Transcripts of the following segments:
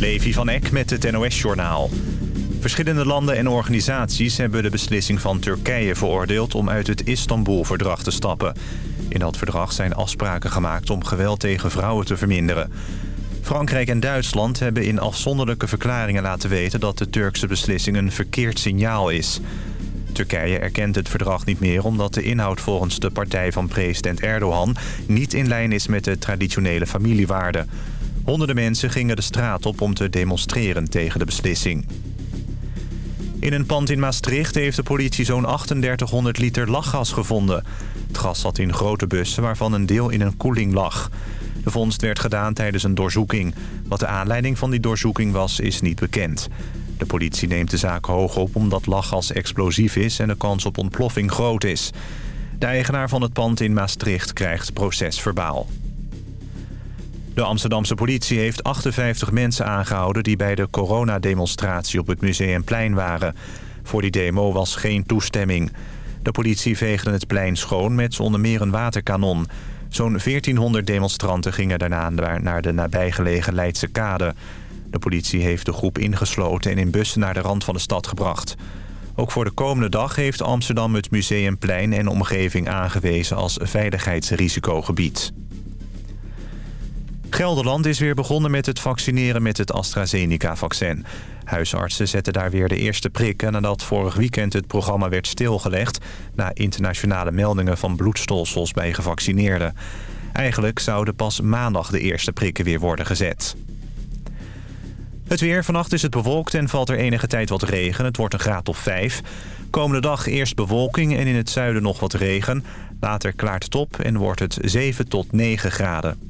Levi van Eck met het NOS-journaal. Verschillende landen en organisaties hebben de beslissing van Turkije veroordeeld... om uit het Istanbul-verdrag te stappen. In dat verdrag zijn afspraken gemaakt om geweld tegen vrouwen te verminderen. Frankrijk en Duitsland hebben in afzonderlijke verklaringen laten weten... dat de Turkse beslissing een verkeerd signaal is. Turkije erkent het verdrag niet meer omdat de inhoud volgens de partij van president Erdogan... niet in lijn is met de traditionele familiewaarden... Honderden mensen gingen de straat op om te demonstreren tegen de beslissing. In een pand in Maastricht heeft de politie zo'n 3800 liter lachgas gevonden. Het gas zat in grote bussen waarvan een deel in een koeling lag. De vondst werd gedaan tijdens een doorzoeking. Wat de aanleiding van die doorzoeking was, is niet bekend. De politie neemt de zaak hoog op omdat lachgas explosief is... en de kans op ontploffing groot is. De eigenaar van het pand in Maastricht krijgt procesverbaal. De Amsterdamse politie heeft 58 mensen aangehouden... die bij de coronademonstratie op het Museumplein waren. Voor die demo was geen toestemming. De politie veegde het plein schoon met onder meer een waterkanon. Zo'n 1400 demonstranten gingen daarna naar de nabijgelegen Leidse Kade. De politie heeft de groep ingesloten en in bussen naar de rand van de stad gebracht. Ook voor de komende dag heeft Amsterdam het Museumplein en omgeving aangewezen als veiligheidsrisicogebied. Gelderland is weer begonnen met het vaccineren met het AstraZeneca-vaccin. Huisartsen zetten daar weer de eerste prikken nadat vorig weekend het programma werd stilgelegd... na internationale meldingen van bloedstolsels bij gevaccineerden. Eigenlijk zouden pas maandag de eerste prikken weer worden gezet. Het weer. Vannacht is het bewolkt en valt er enige tijd wat regen. Het wordt een graad of 5. Komende dag eerst bewolking en in het zuiden nog wat regen. Later klaart het op en wordt het 7 tot 9 graden.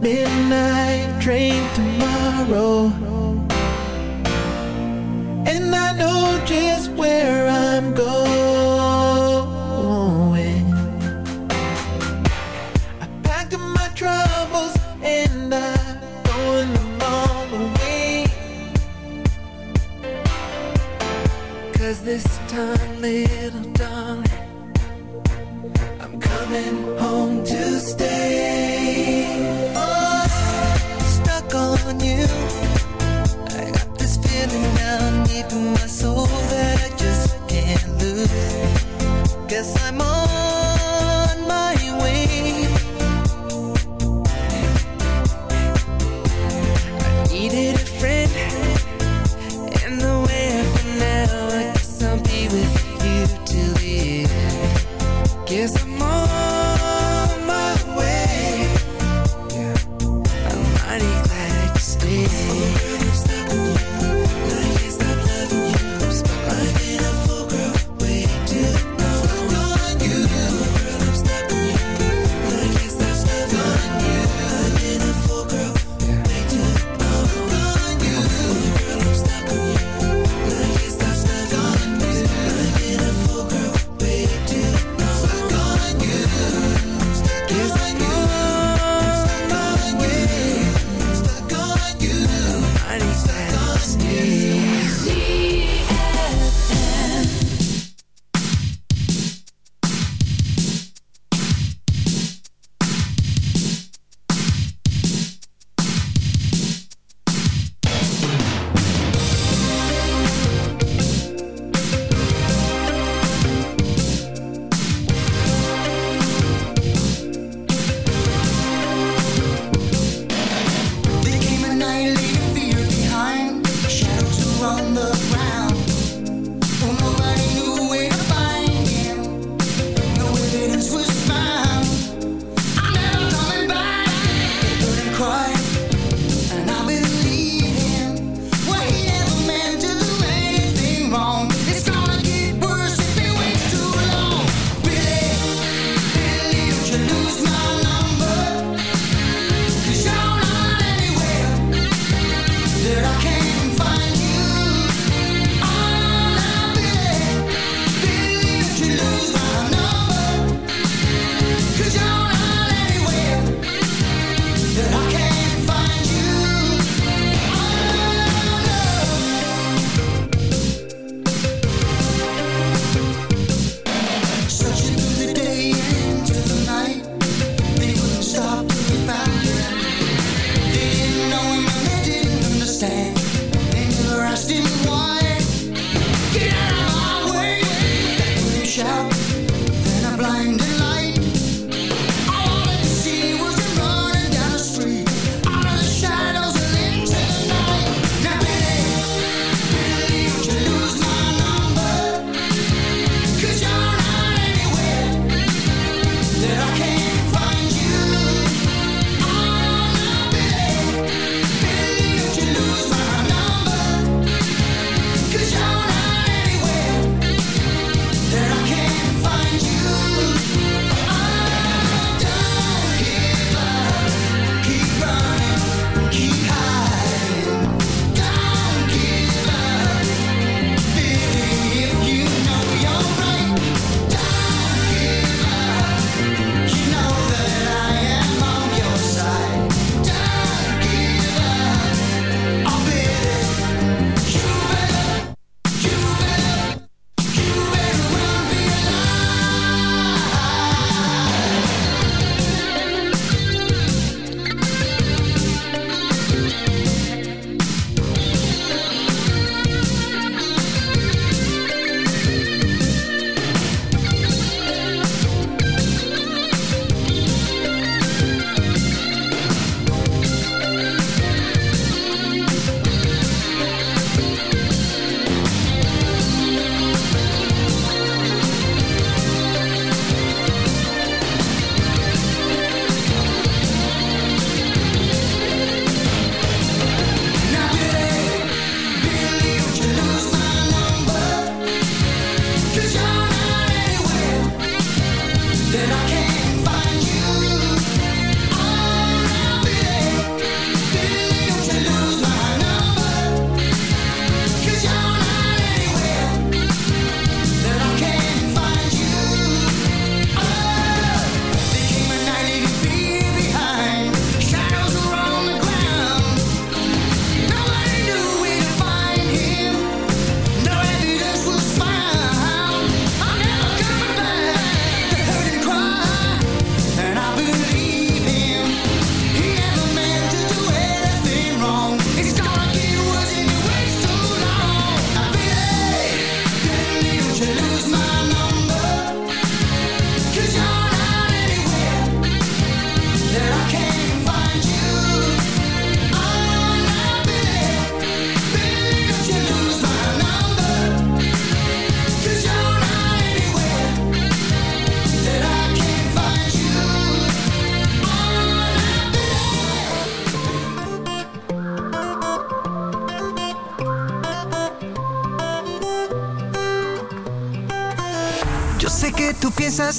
midnight train tomorrow. And I know just where I'm going. I packed up my troubles and I'm throwing them all away Cause this time, little darling I'm coming home to stay. Yes, I'm on.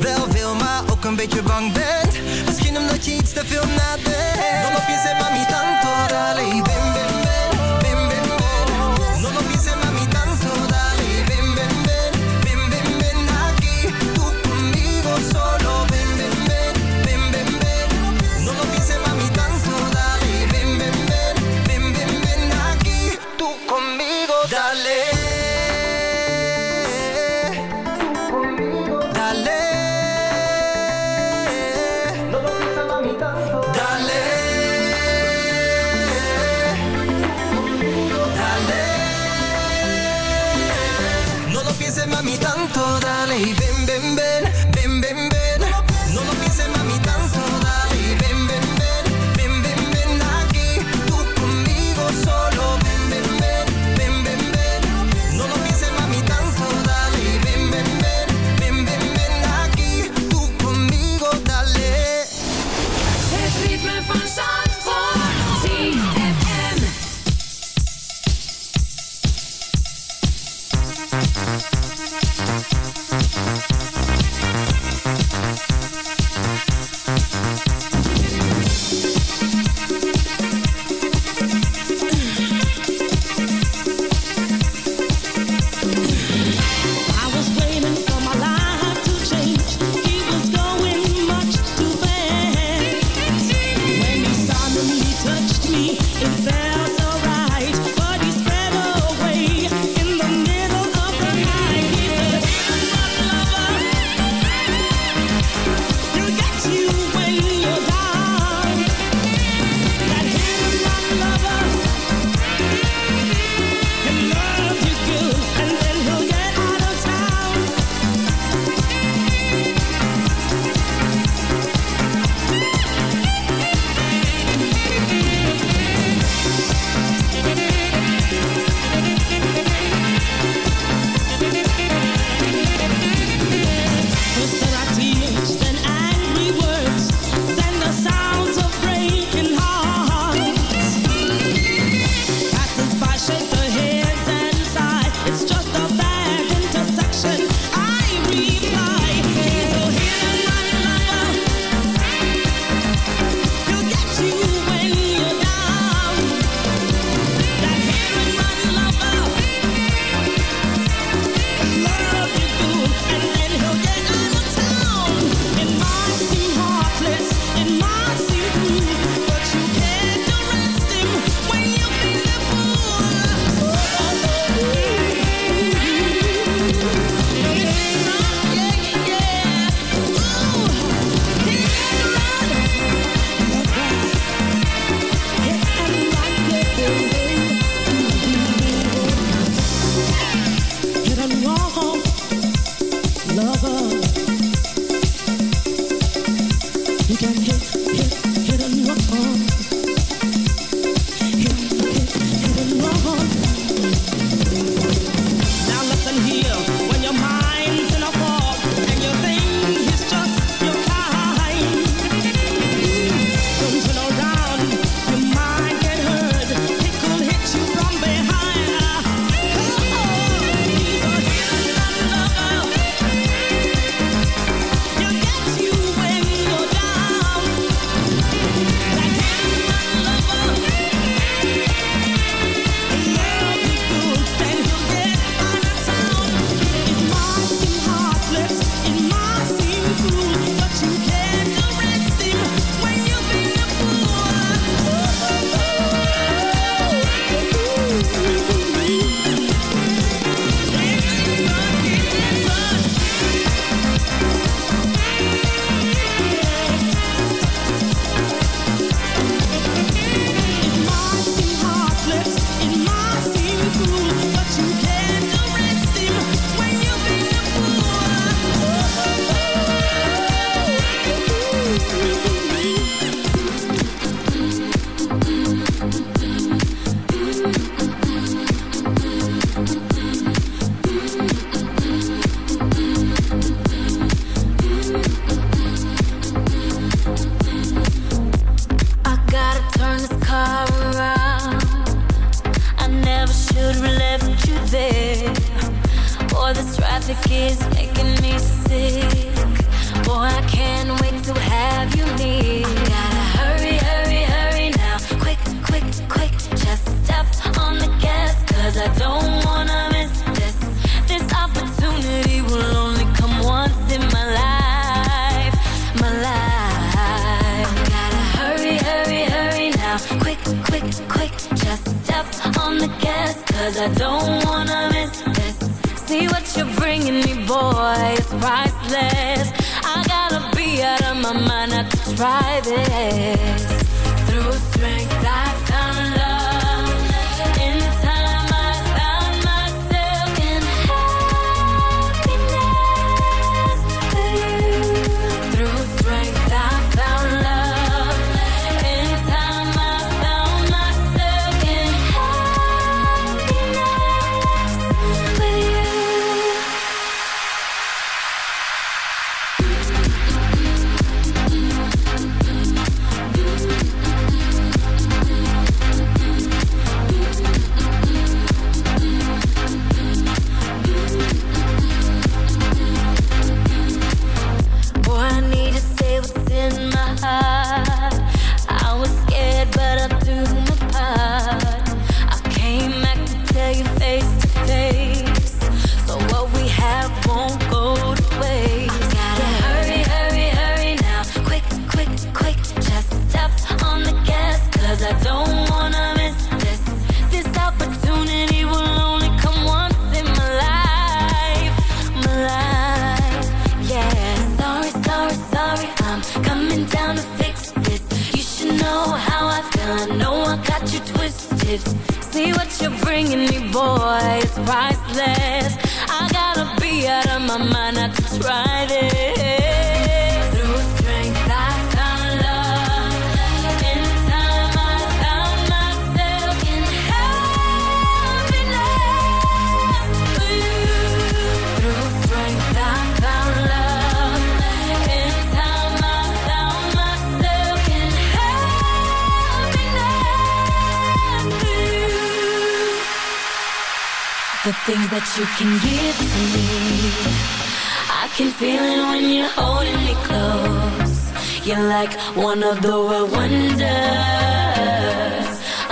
Wel veel, maar ook een beetje bang bent. Misschien omdat je iets te veel nadenkt. Dan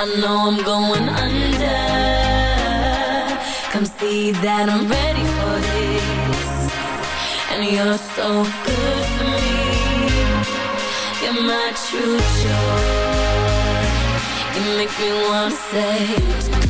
I know I'm going under. Come see that I'm ready for this. And you're so good for me. You're my true joy. You make me wanna say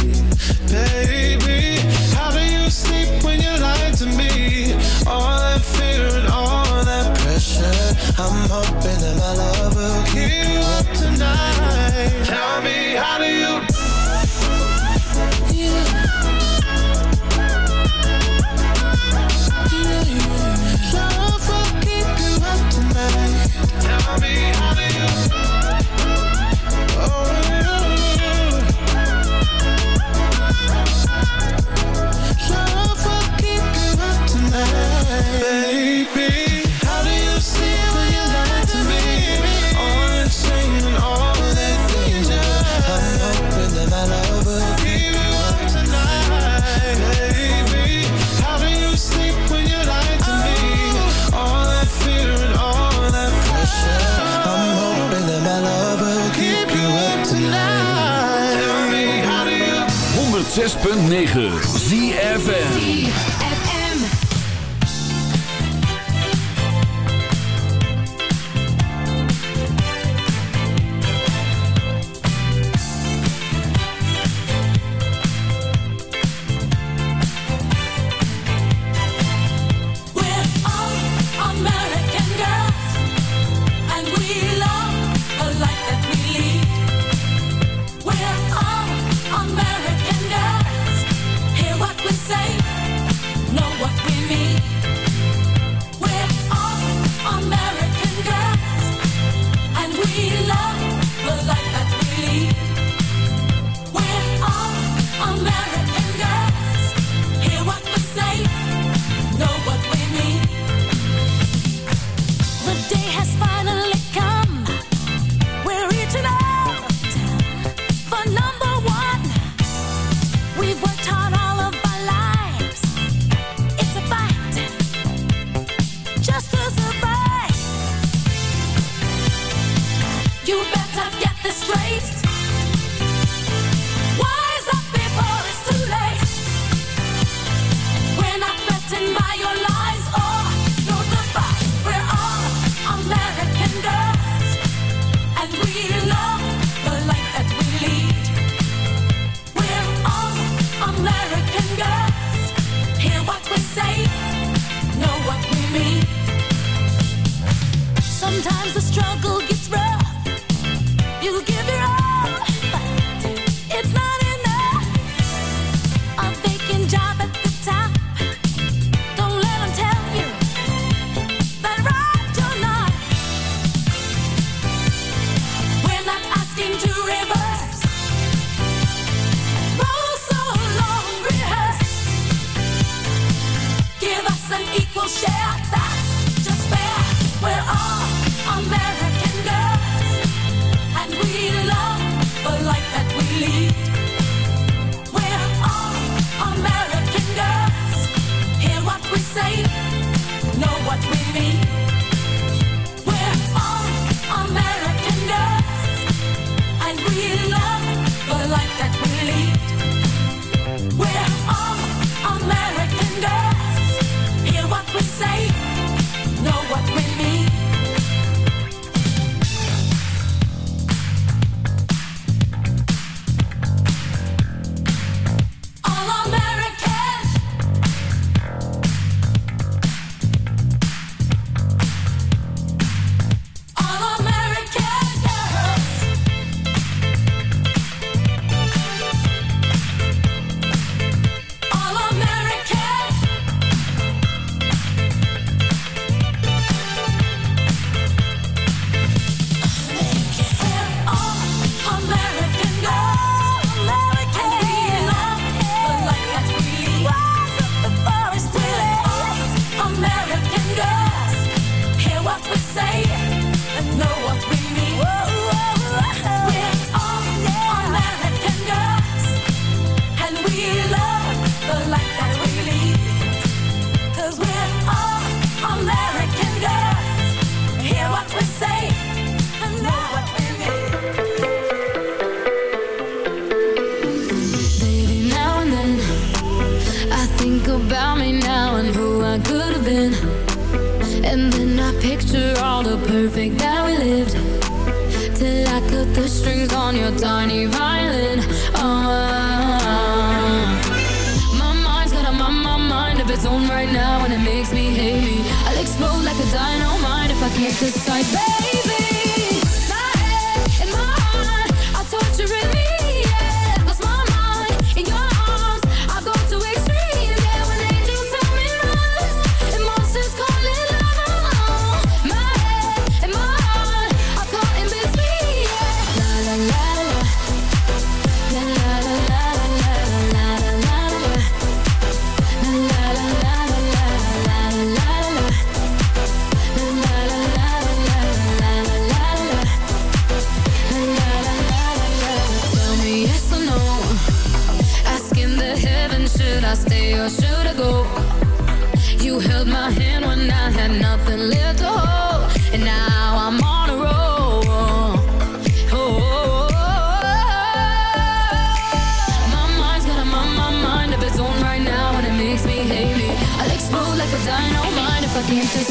place and now I'm on a roll. Oh, oh, oh. my mind's got my, mind of its own right now, and it makes me hate me. I explode like a dynamite if I can't.